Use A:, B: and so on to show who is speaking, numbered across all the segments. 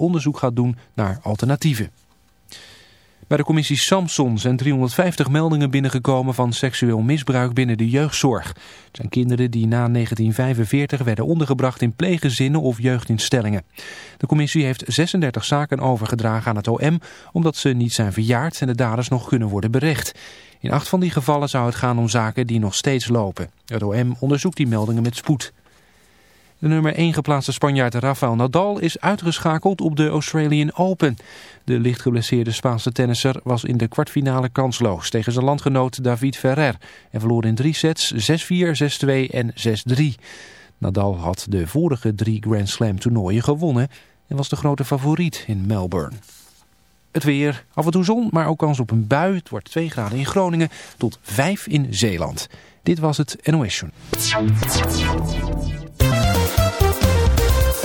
A: onderzoek gaat doen naar alternatieven. Bij de commissie Samson zijn 350 meldingen binnengekomen van seksueel misbruik binnen de jeugdzorg. Het zijn kinderen die na 1945 werden ondergebracht in pleeggezinnen of jeugdinstellingen. De commissie heeft 36 zaken overgedragen aan het OM omdat ze niet zijn verjaard en de daders nog kunnen worden berecht. In acht van die gevallen zou het gaan om zaken die nog steeds lopen. Het OM onderzoekt die meldingen met spoed. De nummer 1 geplaatste Spanjaard Rafael Nadal is uitgeschakeld op de Australian Open. De licht geblesseerde Spaanse tennisser was in de kwartfinale kansloos tegen zijn landgenoot David Ferrer en verloor in drie sets 6-4, 6-2 en 6-3. Nadal had de vorige drie Grand Slam toernooien gewonnen en was de grote favoriet in Melbourne. Het weer, af en toe zon, maar ook kans op een bui. Het wordt 2 graden in Groningen tot 5 in Zeeland. Dit was het NOS.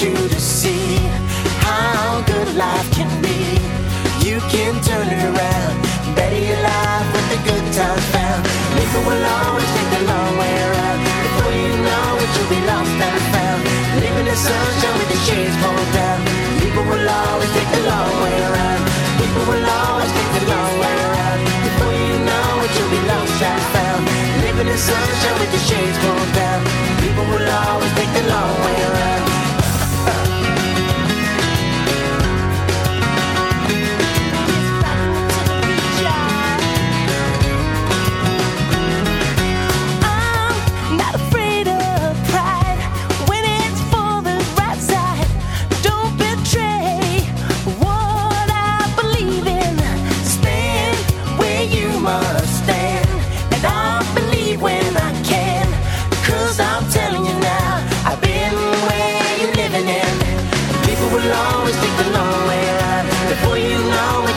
B: you to
C: see
D: how good life can be. You can turn it around, better your life with the good times found. People will always take the long way around. Before you know it, you'll be lost and found. Living in sunshine.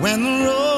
E: when the road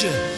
E: Catch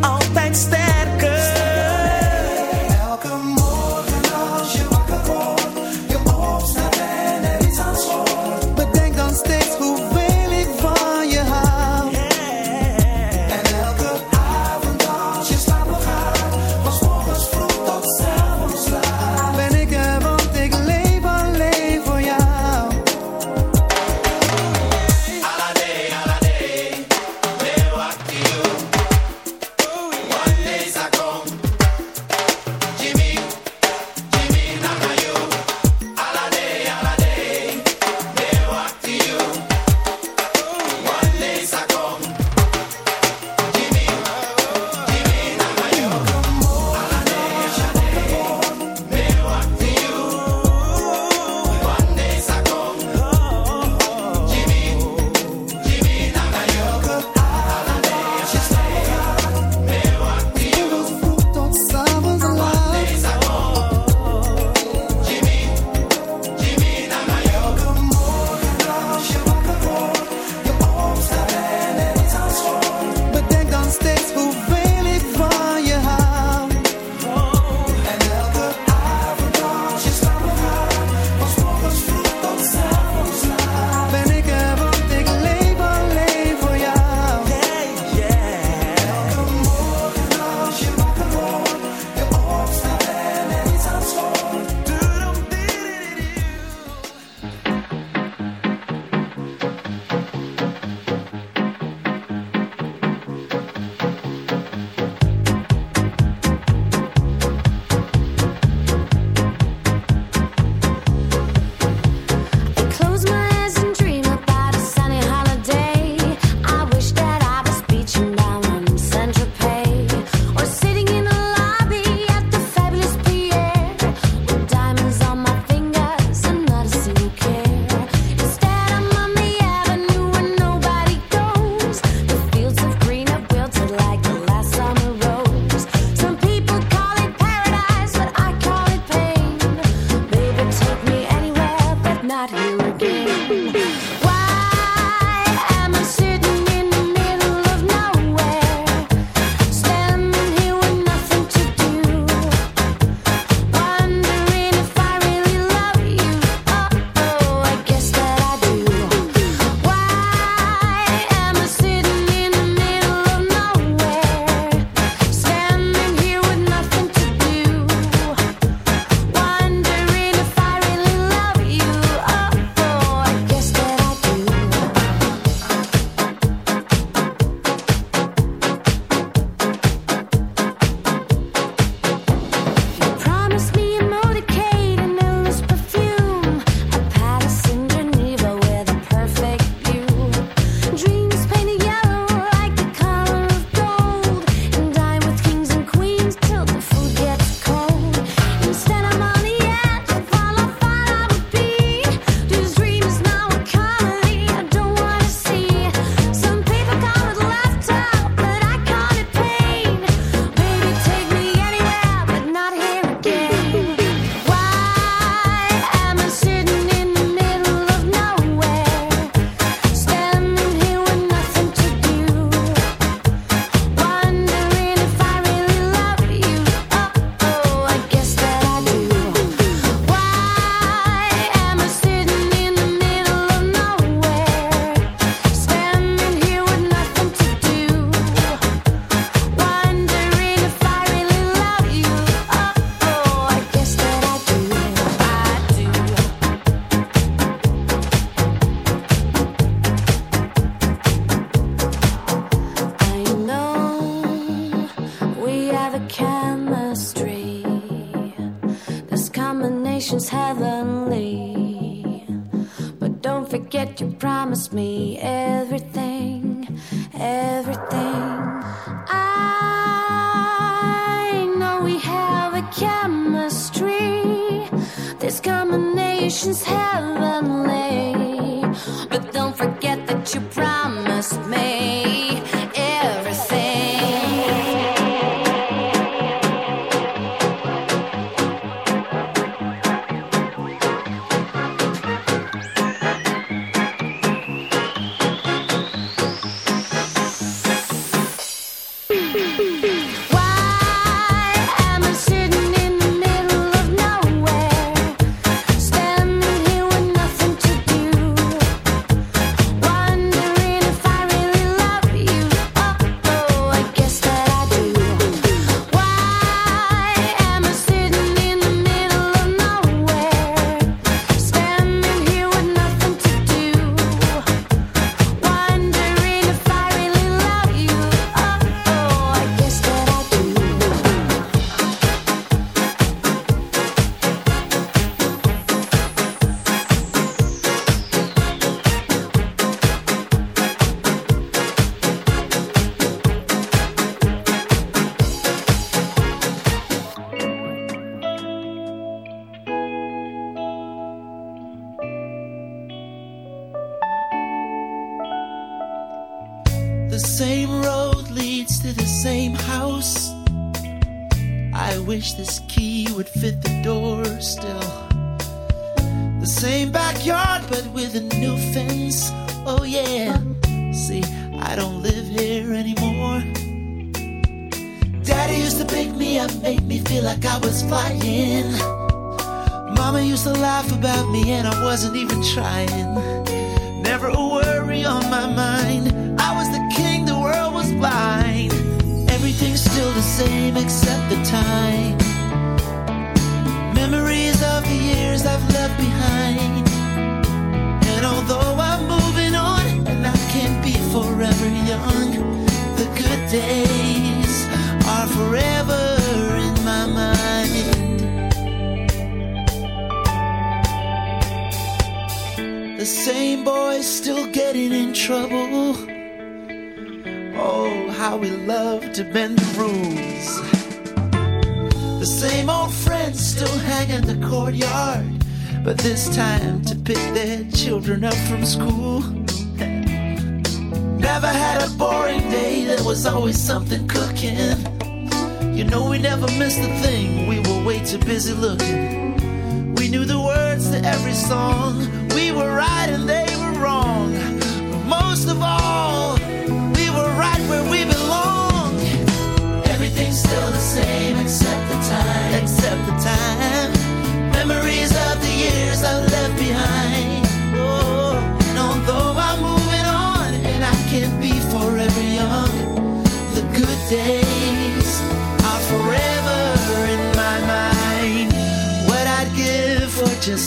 F: Want
G: twee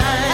H: time.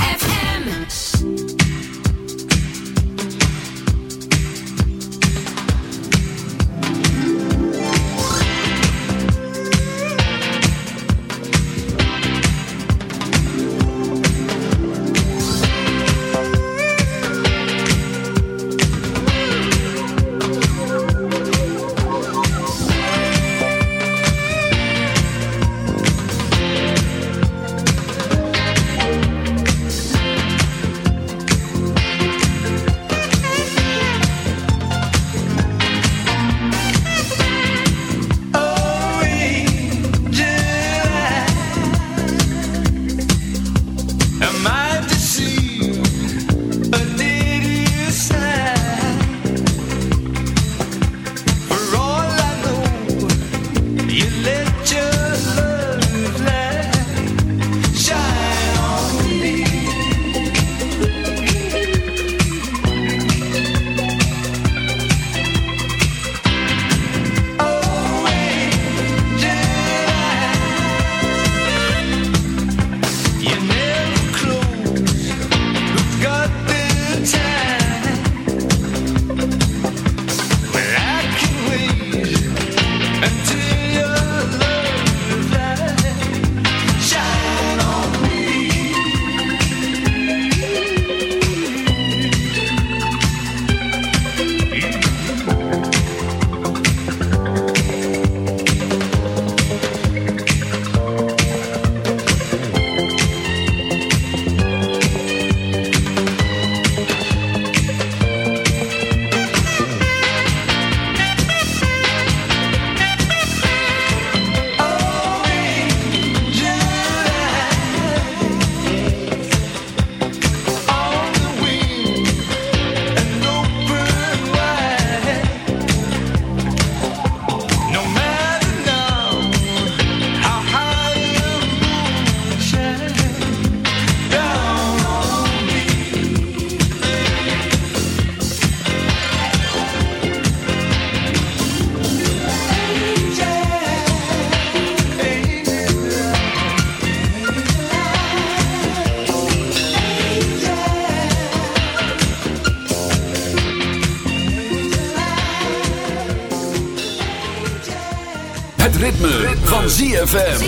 I: van ZFM.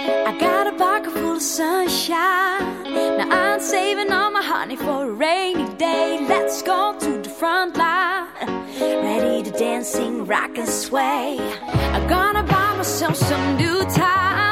J: I got a pocket full of sunshine. Now I'm saving all my honey for a rainy day. Let's go to the front line. Ready to dancing, rock and sway. I'm gonna buy myself some new time.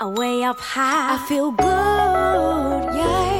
J: away up high. I feel good, yeah.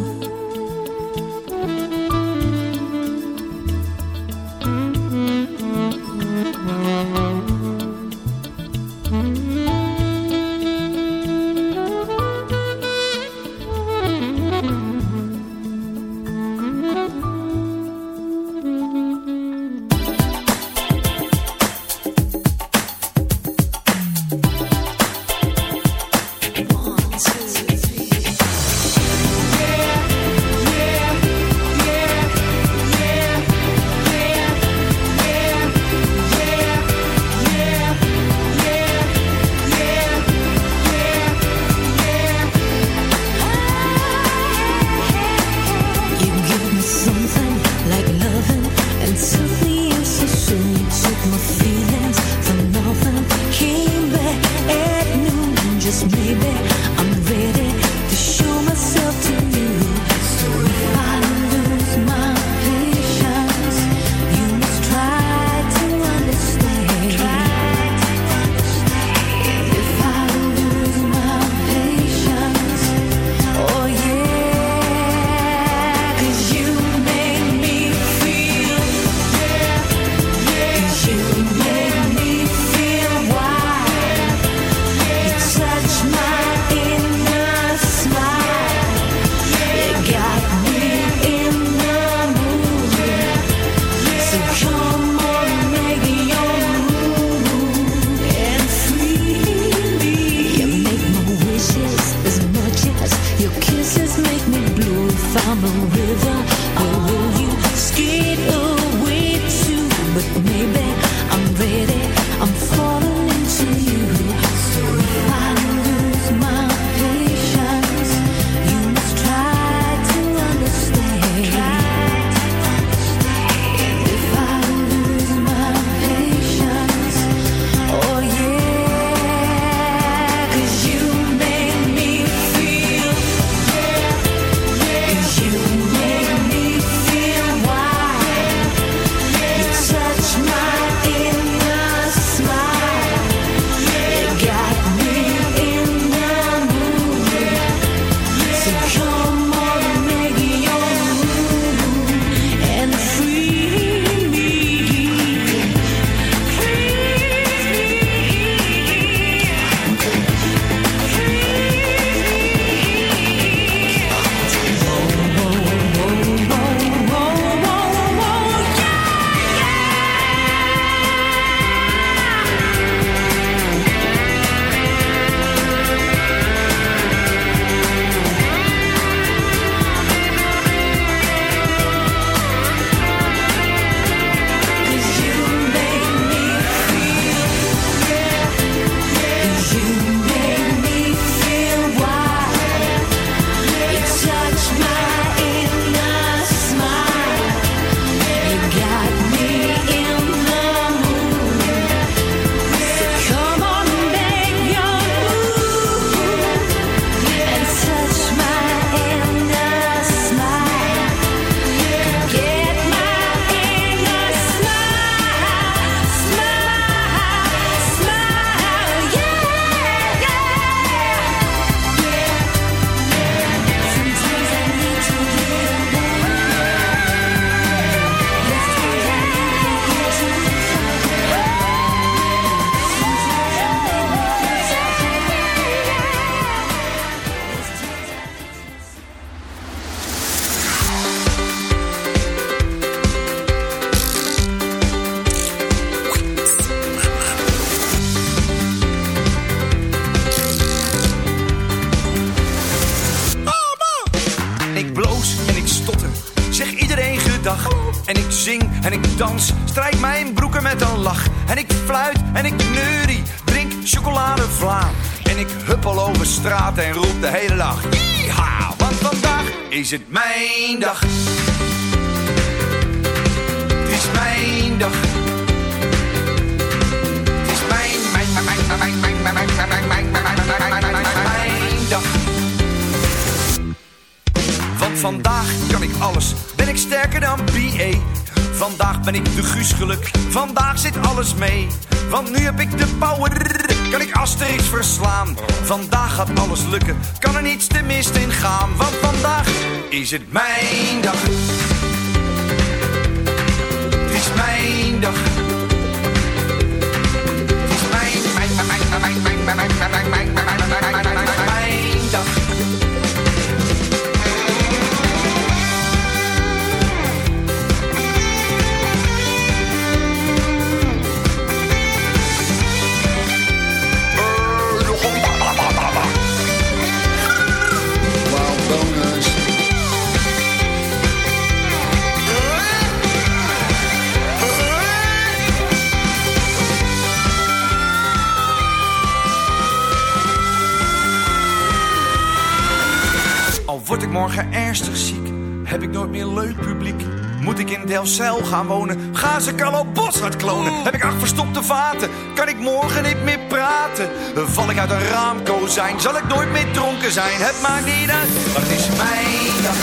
K: Gaan wonen, gaan ze Carlo Boshart klonen. Heb ik acht verstopte vaten, kan ik morgen niet meer praten. Val ik uit een raamkozijn, zal ik nooit meer dronken zijn. Het maakt niet uit, maar het is mijn dag.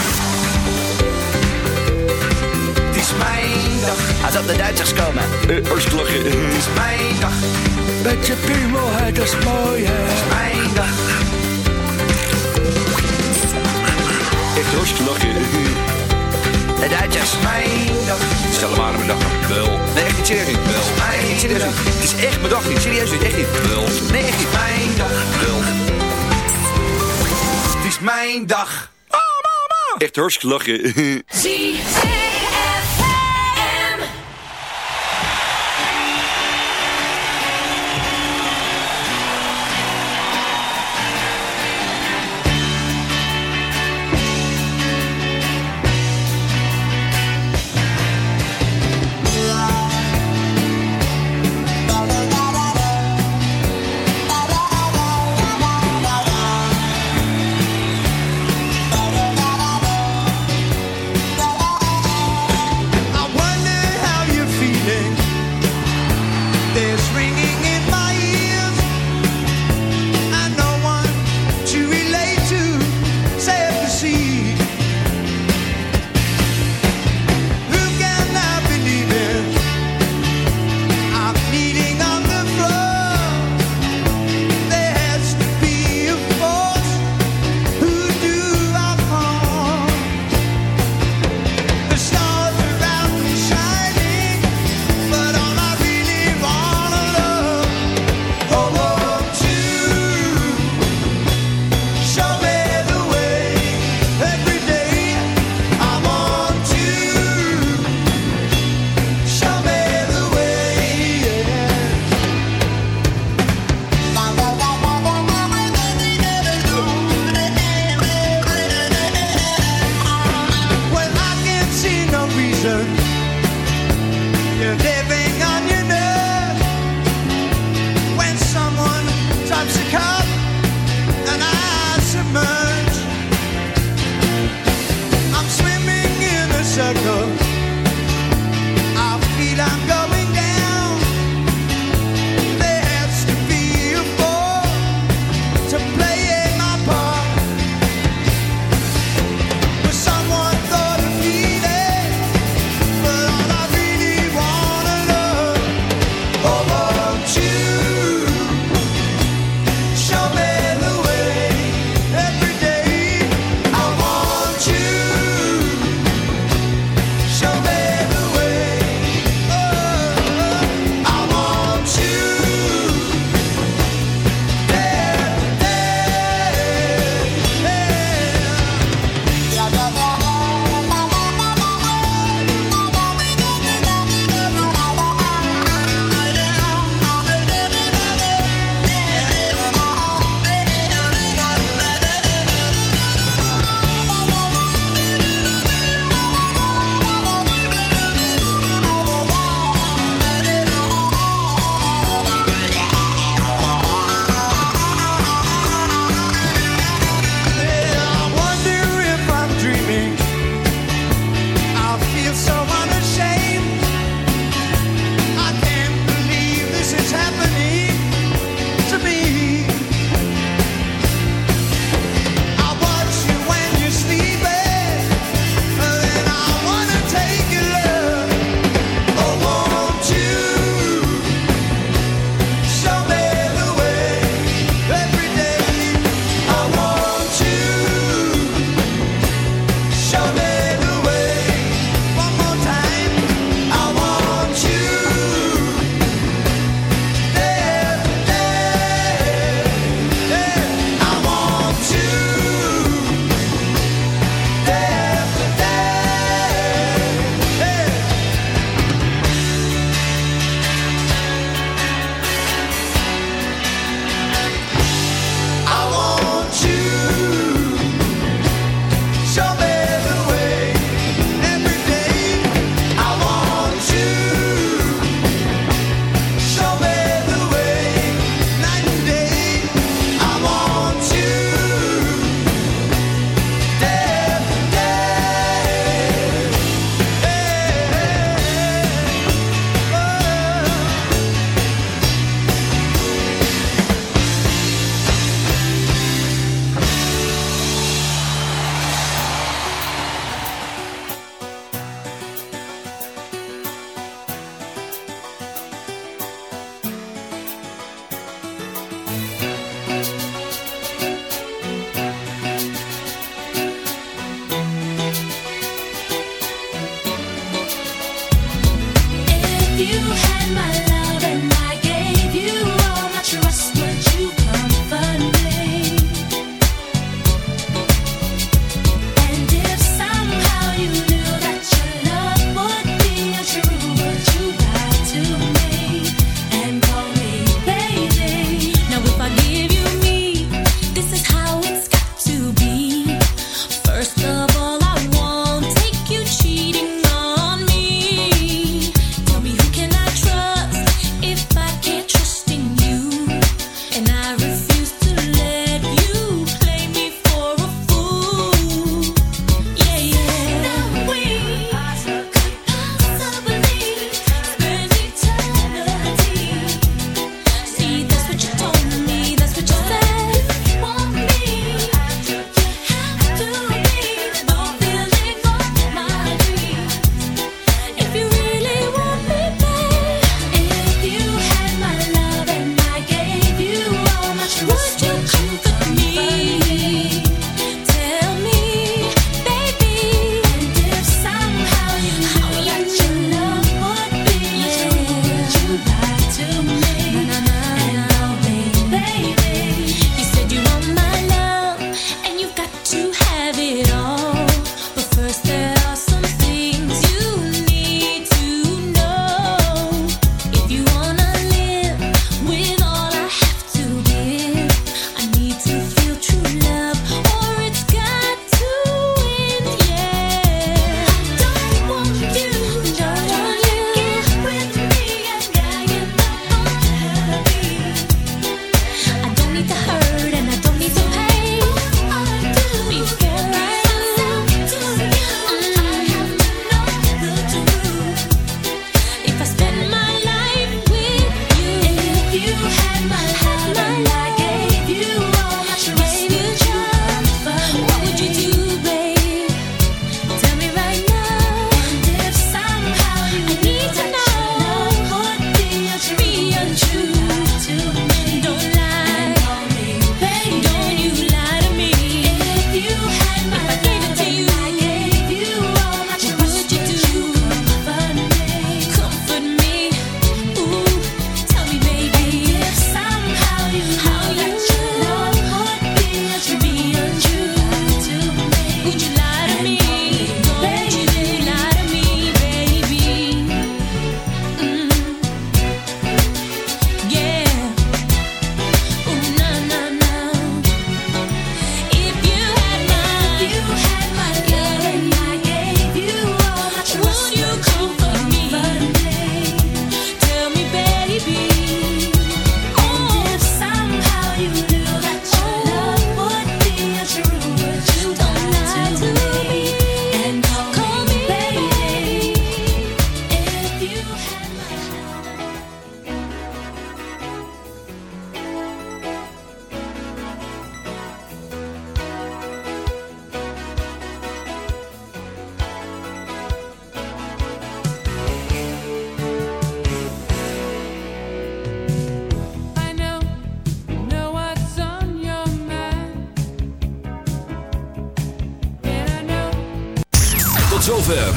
K: Het is mijn dag.
D: Als op de Duitsers komen.
K: Hartstikke Het is mijn dag.
L: Met je piemelheid, dat is mooi hè.
K: Het is mijn dag. Echt hartstikke lachen.
D: De Duitsers.
K: Mijn dag. Stel maar aan mijn dag. Wel. Nee, echt niet serieus niet. Wel. Nee, niet serieus niet. Het is echt mijn dag niet. Serieus niet. Echt niet. Wel. Nee, echt niet. Mijn dag. Wel. Het is mijn dag. Oh, mama. Echt hartstikke lachen.
M: ZFM.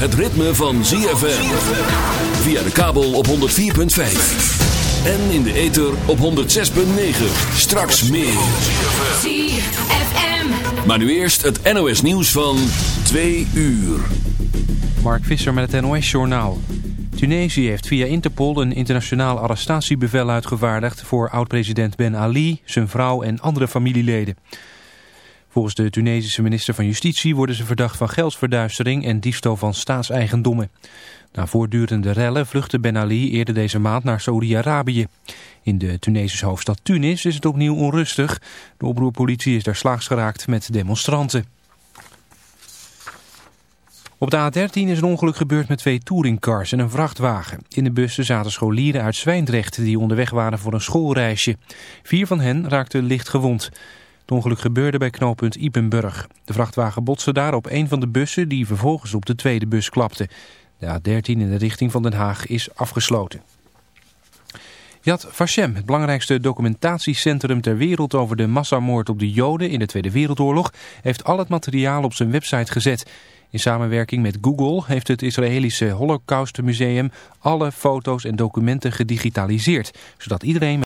L: Het ritme van ZFM. Via de kabel op 104.5. En in de ether op 106.9. Straks meer.
J: ZFM.
L: Maar nu eerst het NOS nieuws van 2 uur.
A: Mark Visser met het NOS-journaal. Tunesië heeft via Interpol een internationaal arrestatiebevel uitgevaardigd... voor oud-president Ben Ali, zijn vrouw en andere familieleden. Volgens de Tunesische minister van Justitie worden ze verdacht van geldsverduistering en diefstal van staatseigendommen. Na voortdurende rellen vluchtte Ben Ali eerder deze maand naar Saudi-Arabië. In de Tunesische hoofdstad Tunis is het opnieuw onrustig. De oproerpolitie is daar slaags geraakt met demonstranten. Op de A13 is een ongeluk gebeurd met twee touringcars en een vrachtwagen. In de bussen zaten scholieren uit Zwijndrecht die onderweg waren voor een schoolreisje. Vier van hen raakten licht gewond. Ongeluk gebeurde bij knooppunt Ipenburg. De vrachtwagen botste daar op een van de bussen die vervolgens op de tweede bus klapte. De A13 in de richting van Den Haag is afgesloten. Yad Vashem, het belangrijkste documentatiecentrum ter wereld over de massamoord op de Joden in de Tweede Wereldoorlog, heeft al het materiaal op zijn website gezet. In samenwerking met Google heeft het Israëlische Holocaustmuseum alle foto's en documenten gedigitaliseerd, zodat iedereen